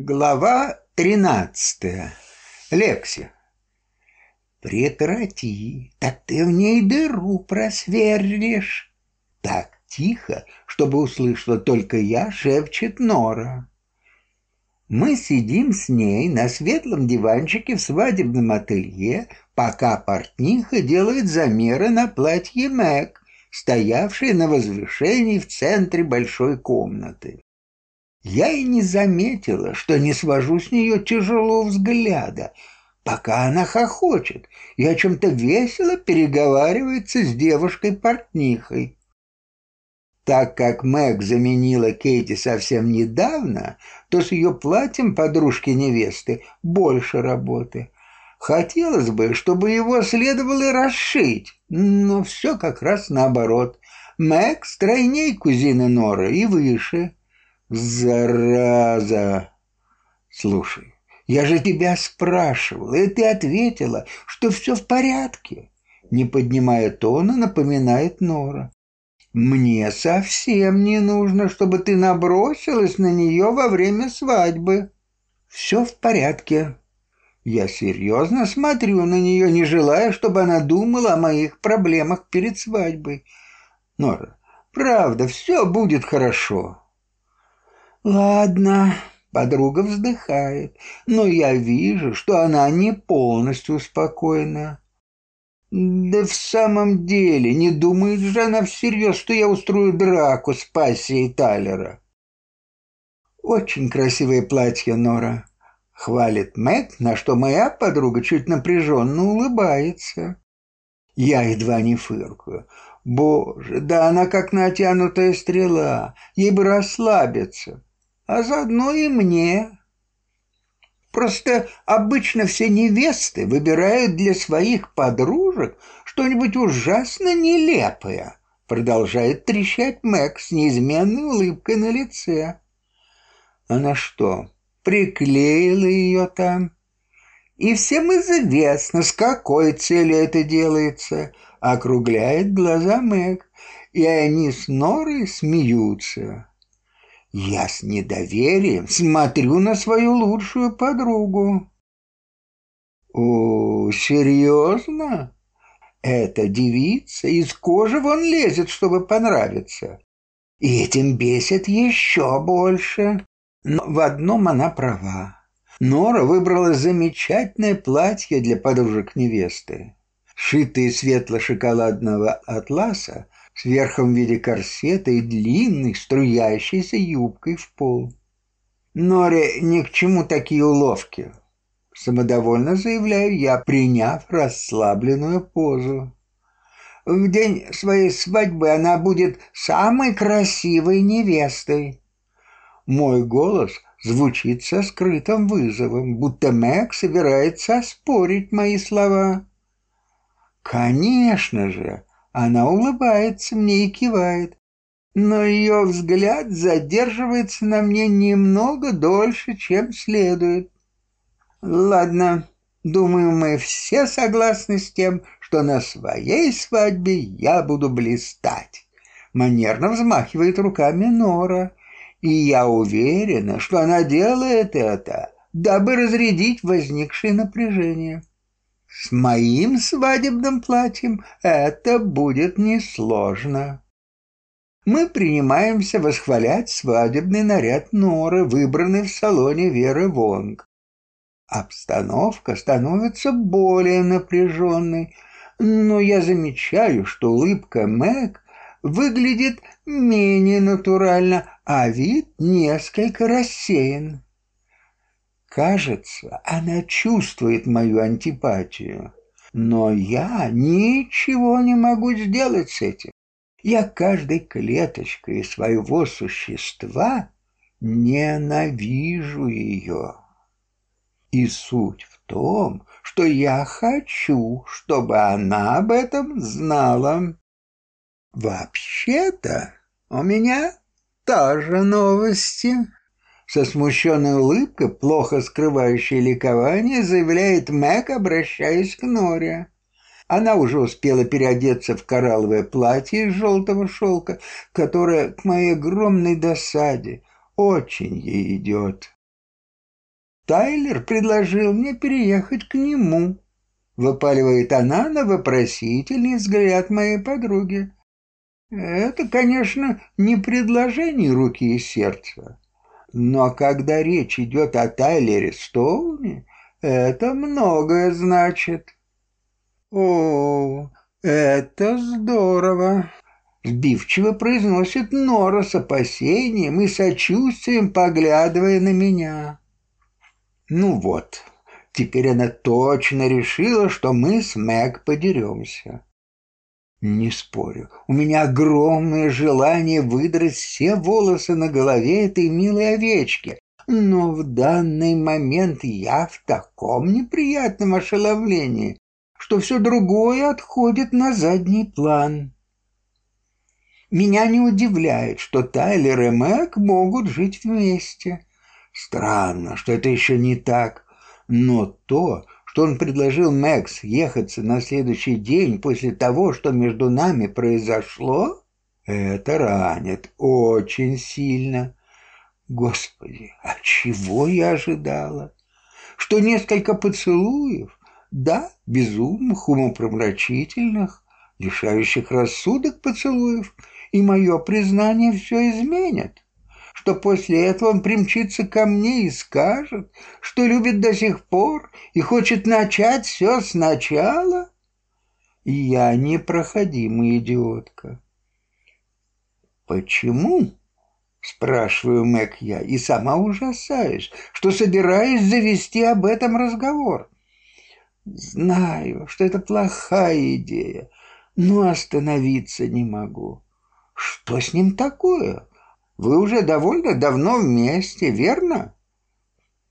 Глава тринадцатая. Лекси. Прекрати, так ты в ней дыру просверлишь. Так тихо, чтобы услышала только я, шепчет Нора. Мы сидим с ней на светлом диванчике в свадебном ателье, пока портниха делает замеры на платье Мэг, стоявшей на возвышении в центре большой комнаты. Я и не заметила, что не свожу с нее тяжелого взгляда, пока она хохочет и о чем-то весело переговаривается с девушкой-портнихой. Так как Мэг заменила Кейти совсем недавно, то с ее платьем подружки-невесты больше работы. Хотелось бы, чтобы его следовало расшить, но все как раз наоборот. Мэг стройней кузины Норы и выше. Зараза! Слушай, я же тебя спрашивал, и ты ответила, что все в порядке. Не поднимая тона, напоминает Нора. Мне совсем не нужно, чтобы ты набросилась на нее во время свадьбы. Все в порядке. Я серьезно смотрю на нее, не желая, чтобы она думала о моих проблемах перед свадьбой. Нора, правда, все будет хорошо. «Ладно», — подруга вздыхает, «но я вижу, что она не полностью спокойна». «Да в самом деле, не думает же она всерьез, что я устрою драку с пассией Тайлера?» «Очень красивое платье, Нора», — хвалит Мэг, на что моя подруга чуть напряженно улыбается. Я едва не фыркаю. «Боже, да она как натянутая стрела, ей бы расслабиться» а заодно и мне. Просто обычно все невесты выбирают для своих подружек что-нибудь ужасно нелепое, продолжает трещать Мэг с неизменной улыбкой на лице. Она что, приклеила ее там? И всем известно, с какой целью это делается, округляет глаза Мэг, и они с Норой смеются. Я с недоверием смотрю на свою лучшую подругу. О, серьезно? Эта девица из кожи вон лезет, чтобы понравиться. И этим бесит еще больше. Но в одном она права. Нора выбрала замечательное платье для подружек невесты. Шитые светло-шоколадного атласа с верхом в виде корсета и длинной струящейся юбкой в пол. Норе ни к чему такие уловки. Самодовольно заявляю я, приняв расслабленную позу. В день своей свадьбы она будет самой красивой невестой. Мой голос звучит со скрытым вызовом, будто Мэг собирается оспорить мои слова. Конечно же, она улыбается мне и кивает, но ее взгляд задерживается на мне немного дольше, чем следует. Ладно, думаю, мы все согласны с тем, что на своей свадьбе я буду блистать. Манерно взмахивает руками Нора, и я уверена, что она делает это, дабы разрядить возникшее напряжение. С моим свадебным платьем это будет несложно. Мы принимаемся восхвалять свадебный наряд Норы, выбранный в салоне Веры Вонг. Обстановка становится более напряженной, но я замечаю, что улыбка Мэг выглядит менее натурально, а вид несколько рассеян. Кажется, она чувствует мою антипатию, но я ничего не могу сделать с этим. Я каждой клеточкой своего существа ненавижу ее. И суть в том, что я хочу, чтобы она об этом знала. Вообще-то у меня тоже новости. Со смущенной улыбкой, плохо скрывающей ликование, заявляет Мэг, обращаясь к Норе. Она уже успела переодеться в коралловое платье из желтого шелка, которое, к моей огромной досаде, очень ей идет. Тайлер предложил мне переехать к нему. Выпаливает она на вопросительный взгляд моей подруги. Это, конечно, не предложение руки и сердца. Но когда речь идет о Тайлере Стоуне, это многое значит. О, это здорово. Сбивчиво произносит Нора с опасением и сочувствием, поглядывая на меня. Ну вот, теперь она точно решила, что мы с Мэг подеремся. Не спорю, у меня огромное желание выдрать все волосы на голове этой милой овечки, но в данный момент я в таком неприятном ошеломлении, что все другое отходит на задний план. Меня не удивляет, что Тайлер и Мэг могут жить вместе. Странно, что это еще не так, но то, что он предложил Мэкс ехаться на следующий день после того, что между нами произошло, это ранит очень сильно. Господи, а чего я ожидала? Что несколько поцелуев, да, безумных, умопромрачительных, лишающих рассудок поцелуев, и мое признание все изменят что после этого он примчится ко мне и скажет, что любит до сих пор и хочет начать все сначала? Я непроходимая идиотка. Почему? Спрашиваю Мэг я, и сама ужасаюсь, что собираюсь завести об этом разговор. Знаю, что это плохая идея, но остановиться не могу. Что с ним такое? Вы уже довольно давно вместе, верно?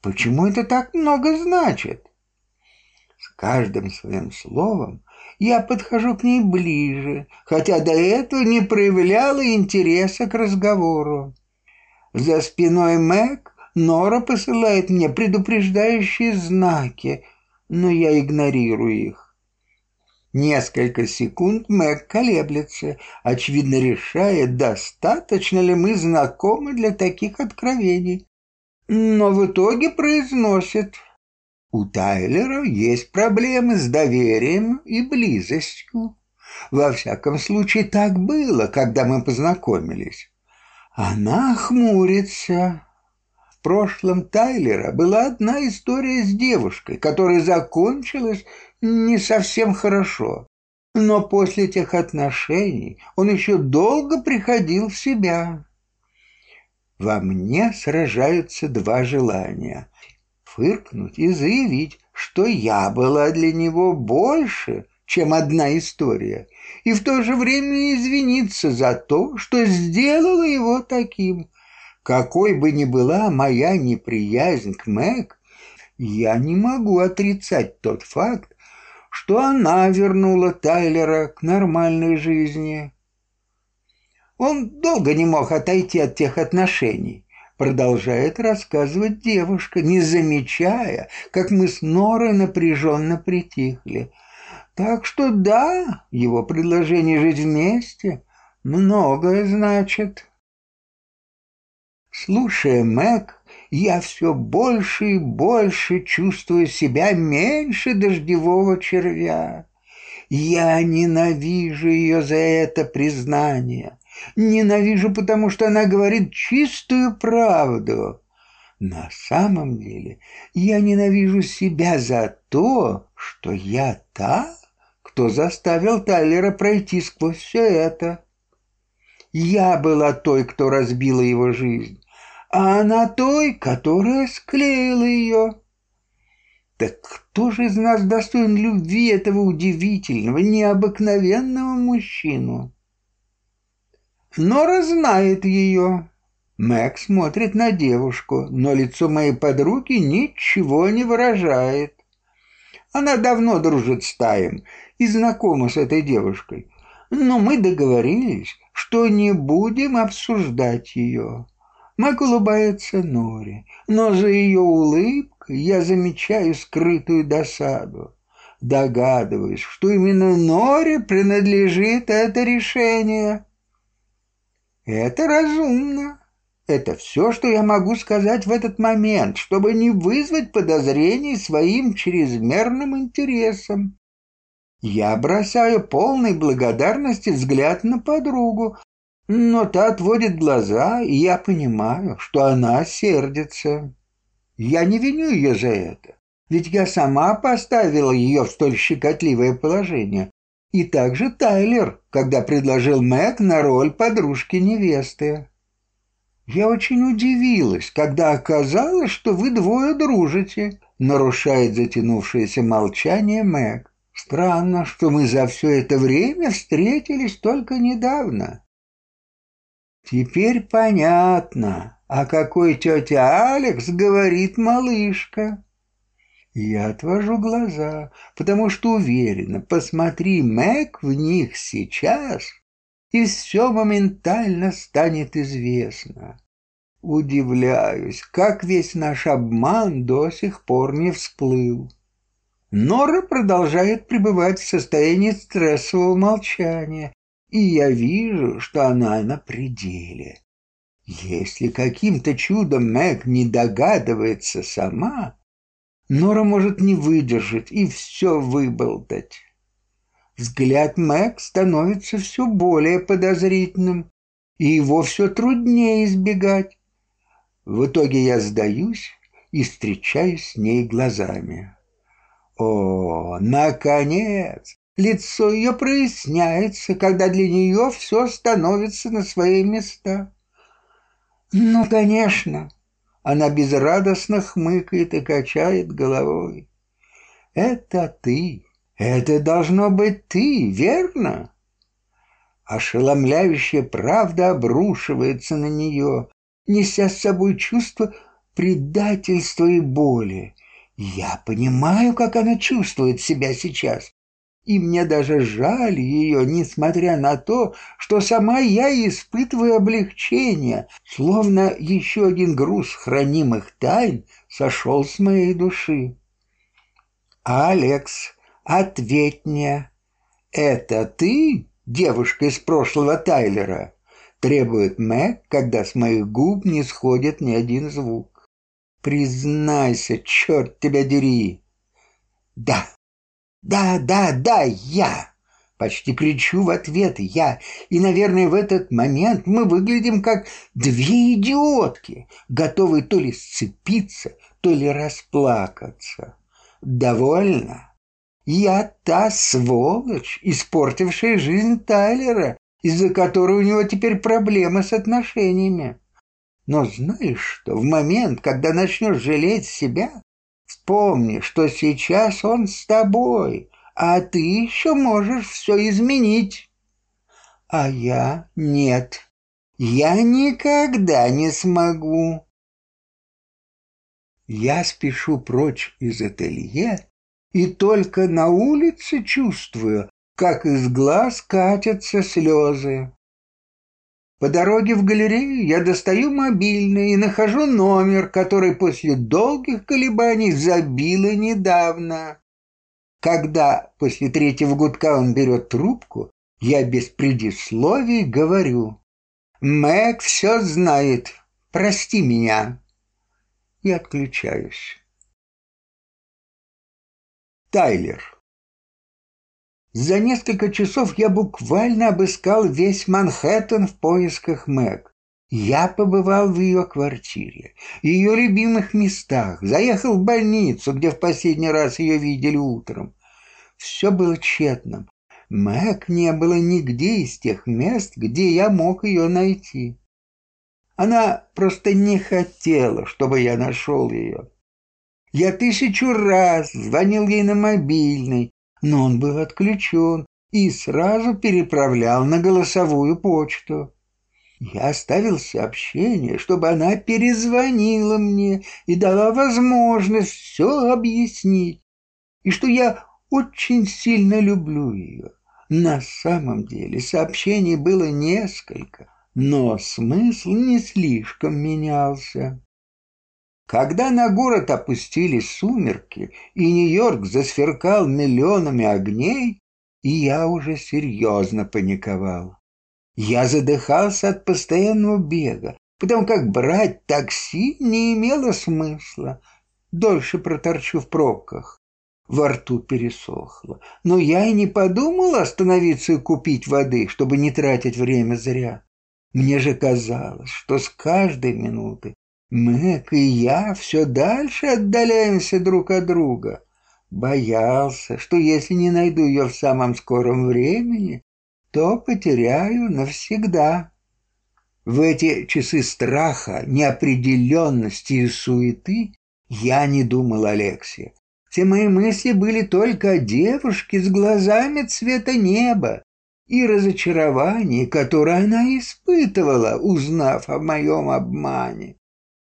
Почему это так много значит? С каждым своим словом я подхожу к ней ближе, хотя до этого не проявляла интереса к разговору. За спиной Мэг Нора посылает мне предупреждающие знаки, но я игнорирую их. Несколько секунд Мэг колеблется, очевидно решая, достаточно ли мы знакомы для таких откровений. Но в итоге произносит «У Тайлера есть проблемы с доверием и близостью. Во всяком случае, так было, когда мы познакомились». Она хмурится. Прошлом Тайлера была одна история с девушкой, которая закончилась не совсем хорошо. Но после тех отношений он еще долго приходил в себя. Во мне сражаются два желания — фыркнуть и заявить, что я была для него больше, чем одна история, и в то же время извиниться за то, что сделала его таким. Какой бы ни была моя неприязнь к Мэг, я не могу отрицать тот факт, что она вернула Тайлера к нормальной жизни. Он долго не мог отойти от тех отношений, продолжает рассказывать девушка, не замечая, как мы с Норой напряженно притихли. Так что да, его предложение жить вместе многое значит. Слушая Мэг, я все больше и больше чувствую себя меньше дождевого червя. Я ненавижу ее за это признание. Ненавижу, потому что она говорит чистую правду. На самом деле я ненавижу себя за то, что я та, кто заставил Тайлера пройти сквозь все это. Я была той, кто разбила его жизнь а она той, которая склеила ее. Так кто же из нас достоин любви этого удивительного, необыкновенного мужчину? Нора знает ее. Мэг смотрит на девушку, но лицо моей подруги ничего не выражает. Она давно дружит с Таем и знакома с этой девушкой, но мы договорились, что не будем обсуждать ее. Мэг улыбается Норе, но за ее улыбкой я замечаю скрытую досаду. Догадываюсь, что именно Норе принадлежит это решение. Это разумно. Это все, что я могу сказать в этот момент, чтобы не вызвать подозрений своим чрезмерным интересом. Я бросаю полной благодарности взгляд на подругу, но та отводит глаза, и я понимаю, что она сердится. Я не виню ее за это, ведь я сама поставила ее в столь щекотливое положение. И также Тайлер, когда предложил Мэг на роль подружки невесты. Я очень удивилась, когда оказалось, что вы двое дружите, нарушает затянувшееся молчание Мэг. Странно, что мы за все это время встретились только недавно. Теперь понятно, о какой тетя Алекс говорит малышка. Я отвожу глаза, потому что уверена, посмотри, Мэг, в них сейчас, и все моментально станет известно. Удивляюсь, как весь наш обман до сих пор не всплыл. Нора продолжает пребывать в состоянии стрессового молчания, и я вижу, что она на пределе. Если каким-то чудом Мэг не догадывается сама, Нора может не выдержать и все выболтать. Взгляд Мэг становится все более подозрительным, и его все труднее избегать. В итоге я сдаюсь и встречаюсь с ней глазами. О, наконец! Лицо ее проясняется, когда для нее все становится на свои места. Ну, конечно, она безрадостно хмыкает и качает головой. Это ты, это должно быть ты, верно? Ошеломляющая правда обрушивается на нее, неся с собой чувство предательства и боли. Я понимаю, как она чувствует себя сейчас, и мне даже жаль ее, несмотря на то, что сама я испытываю облегчение, словно еще один груз хранимых тайн сошел с моей души. «Алекс, ответь мне, это ты, девушка из прошлого Тайлера?» требует Мэг, когда с моих губ не сходит ни один звук. Признайся, черт тебя дери. Да, да, да, да, я. Почти кричу в ответ я, и, наверное, в этот момент мы выглядим как две идиотки, готовые то ли сцепиться, то ли расплакаться. Довольно? Я та сволочь, испортившая жизнь Тайлера, из-за которой у него теперь проблемы с отношениями. Но знаешь что, в момент, когда начнешь жалеть себя, вспомни, что сейчас он с тобой, а ты еще можешь все изменить. А я нет. Я никогда не смогу. Я спешу прочь из ателье и только на улице чувствую, как из глаз катятся слезы. По дороге в галерею я достаю мобильный и нахожу номер, который после долгих колебаний забило недавно. Когда после третьего гудка он берет трубку, я без предисловий говорю. «Мэг все знает. Прости меня». И отключаюсь. Тайлер. За несколько часов я буквально обыскал весь Манхэттен в поисках Мэг. Я побывал в ее квартире, ее любимых местах, заехал в больницу, где в последний раз ее видели утром. Все было тщетным. Мэг не было нигде из тех мест, где я мог ее найти. Она просто не хотела, чтобы я нашел ее. Я тысячу раз звонил ей на мобильный, но он был отключен и сразу переправлял на голосовую почту. Я оставил сообщение, чтобы она перезвонила мне и дала возможность все объяснить, и что я очень сильно люблю ее. На самом деле сообщений было несколько, но смысл не слишком менялся. Когда на город опустились сумерки, и Нью-Йорк засверкал миллионами огней, и я уже серьезно паниковал. Я задыхался от постоянного бега, потому как брать такси не имело смысла. Дольше проторчу в пробках. Во рту пересохло. Но я и не подумала остановиться и купить воды, чтобы не тратить время зря. Мне же казалось, что с каждой минуты Мэг и я все дальше отдаляемся друг от друга. Боялся, что если не найду ее в самом скором времени, то потеряю навсегда. В эти часы страха, неопределенности и суеты я не думал о Лексе. Все мои мысли были только о девушке с глазами цвета неба и разочаровании, которое она испытывала, узнав о моем обмане.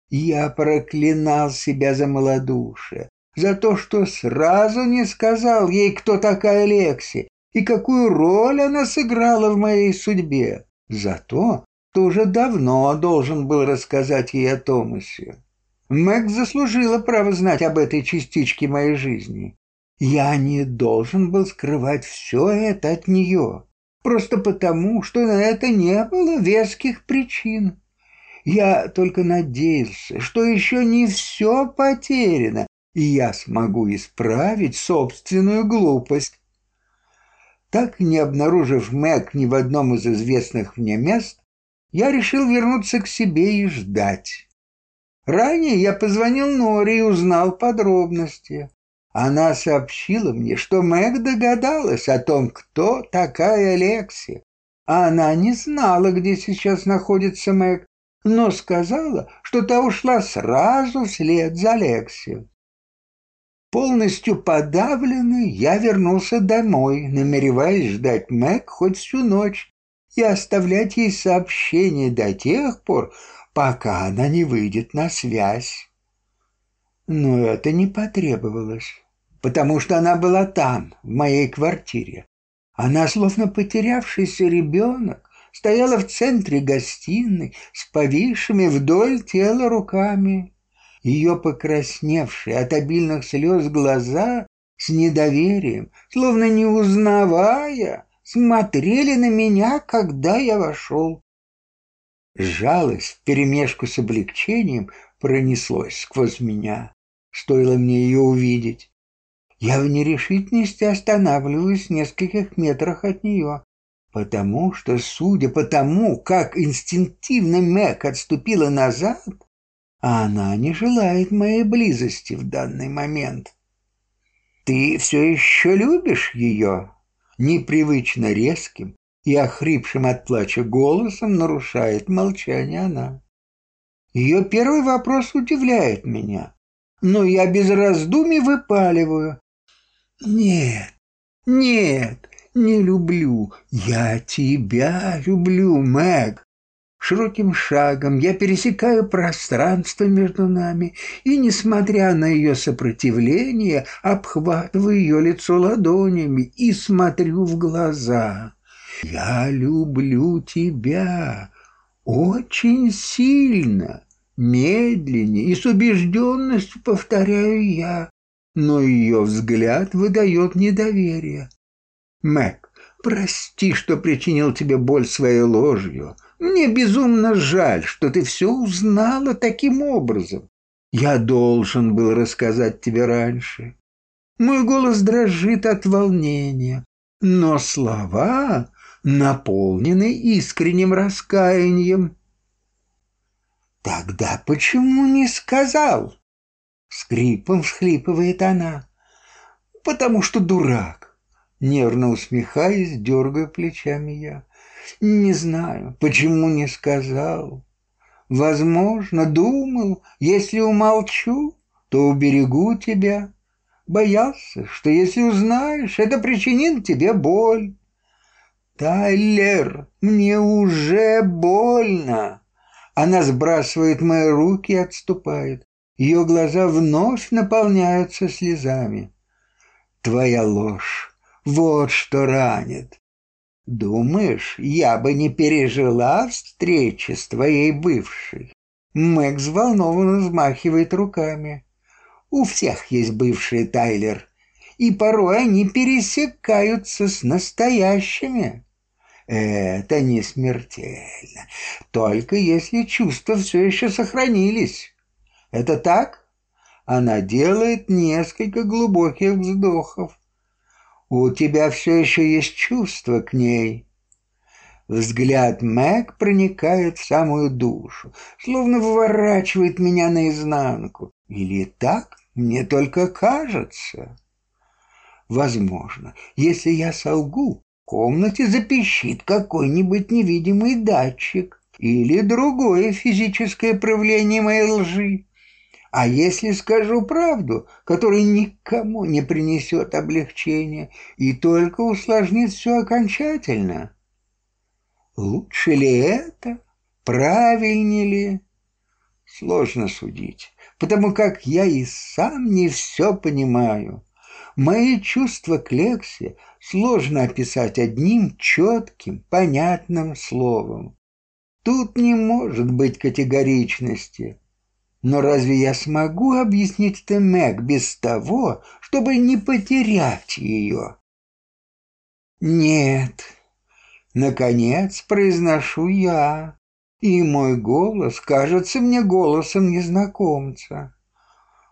Я проклинал себя за малодушие, за то, что сразу не сказал ей, кто такая Лекси и какую роль она сыграла в моей судьбе, за то, что уже давно должен был рассказать ей о Томасе. Мэг заслужила право знать об этой частичке моей жизни. Я не должен был скрывать все это от нее, просто потому, что на это не было веских причин. Я только надеялся, что еще не все потеряно, и я смогу исправить собственную глупость. Так, не обнаружив Мэг ни в одном из известных мне мест, я решил вернуться к себе и ждать. Ранее я позвонил Норе и узнал подробности. Она сообщила мне, что Мэг догадалась о том, кто такая Лекси. Она не знала, где сейчас находится Мэг, но сказала, что та ушла сразу вслед за Лекси. Полностью подавленный, я вернулся домой, намереваясь ждать Мэг хоть всю ночь и оставлять ей сообщения до тех пор, пока она не выйдет на связь. Но это не потребовалось, потому что она была там, в моей квартире. Она, словно потерявшийся ребенок, стояла в центре гостиной с повисшими вдоль тела руками. Ее покрасневшие от обильных слез глаза с недоверием, словно не узнавая, смотрели на меня, когда я вошел. Жалость вперемешку с облегчением пронеслось сквозь меня. Стоило мне ее увидеть. Я в нерешительности останавливаюсь в нескольких метрах от нее, потому что, судя по тому, как инстинктивно Мэг отступила назад, она не желает моей близости в данный момент. «Ты все еще любишь ее?» Непривычно резким и охрипшим от плача голосом нарушает молчание она. Ее первый вопрос удивляет меня, но я без раздумий выпаливаю. «Нет, нет, не люблю. Я тебя люблю, Мэг. Широким шагом я пересекаю пространство между нами и, несмотря на ее сопротивление, обхватываю ее лицо ладонями и смотрю в глаза. «Я люблю тебя очень сильно, медленнее и с убежденностью повторяю я, но ее взгляд выдает недоверие. Мэг, прости, что причинил тебе боль своей ложью». Мне безумно жаль, что ты все узнала таким образом. Я должен был рассказать тебе раньше. Мой голос дрожит от волнения, но слова наполнены искренним раскаянием. Тогда почему не сказал? Скрипом всхлипывает она. Потому что дурак. Нервно усмехаясь, дергаю плечами я. Не знаю, почему не сказал. Возможно, думал, если умолчу, то уберегу тебя. Боялся, что если узнаешь, это причинит тебе боль. Тайлер, мне уже больно. Она сбрасывает мои руки и отступает. Ее глаза вновь наполняются слезами. Твоя ложь, вот что ранит. Думаешь, я бы не пережила встречи с твоей бывшей? Мэг взволнованно взмахивает руками. У всех есть бывший Тайлер, и порой они пересекаются с настоящими. Это не смертельно, только если чувства все еще сохранились. Это так? Она делает несколько глубоких вздохов. У тебя все еще есть чувство к ней. Взгляд Мэг проникает в самую душу, словно выворачивает меня наизнанку. Или так мне только кажется. Возможно, если я солгу, в комнате запищит какой-нибудь невидимый датчик или другое физическое проявление моей лжи. А если скажу правду, которая никому не принесет облегчения и только усложнит все окончательно? Лучше ли это? Правильнее ли? Сложно судить, потому как я и сам не все понимаю. Мои чувства к Лексе сложно описать одним четким, понятным словом. Тут не может быть категоричности. Но разве я смогу объяснить Мэг без того, чтобы не потерять ее? Нет. Наконец произношу я, и мой голос кажется мне голосом незнакомца.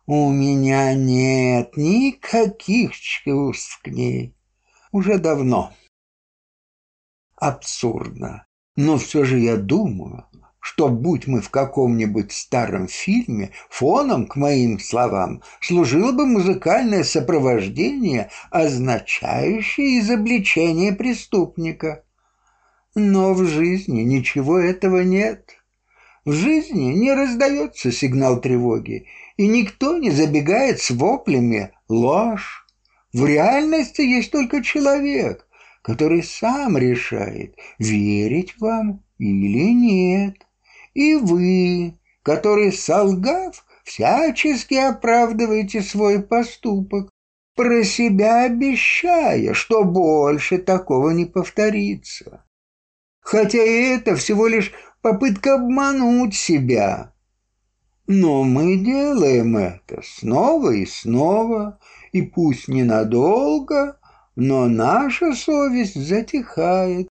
У меня нет никаких чувств к ней. Уже давно. Абсурдно. Но все же я думаю, что, будь мы в каком-нибудь старом фильме, фоном к моим словам служило бы музыкальное сопровождение, означающее изобличение преступника. Но в жизни ничего этого нет. В жизни не раздается сигнал тревоги, и никто не забегает с воплями «ложь». В реальности есть только человек, который сам решает, верить вам или нет. И вы, который, солгав, всячески оправдываете свой поступок, про себя обещая, что больше такого не повторится. Хотя и это всего лишь попытка обмануть себя, но мы делаем это снова и снова, и пусть ненадолго, но наша совесть затихает,